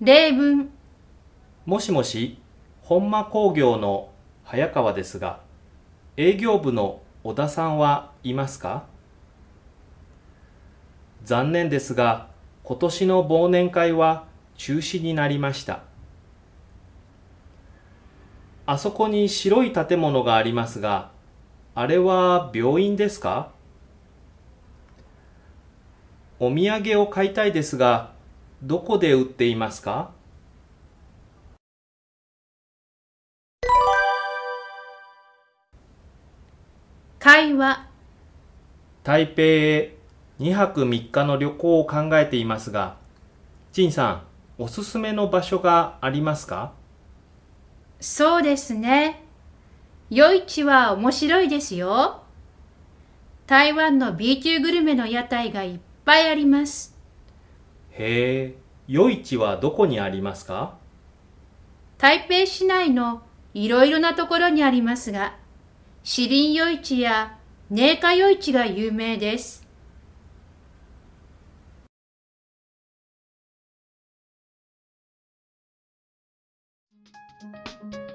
例文、もしもし、本間工業の早川ですが、営業部の小田さんはいますか？残念ですが、今年の忘年会は中止になりました。あそこに白い建物がありますが、あれは病院ですか？お土産を買いたいですが、どこで売っていますか？会話、台北へ2泊3日の旅行を考えていますが、陳さん、おすすめの場所がありますか？そうですね。夜市は面白いですよ。台湾の B 級グルメの屋台がいっぱいあります。へえ、夜市はどこにありますか？台北市内のいろいろなところにありますが、シリン夜市や寧夏夜市が有名です。「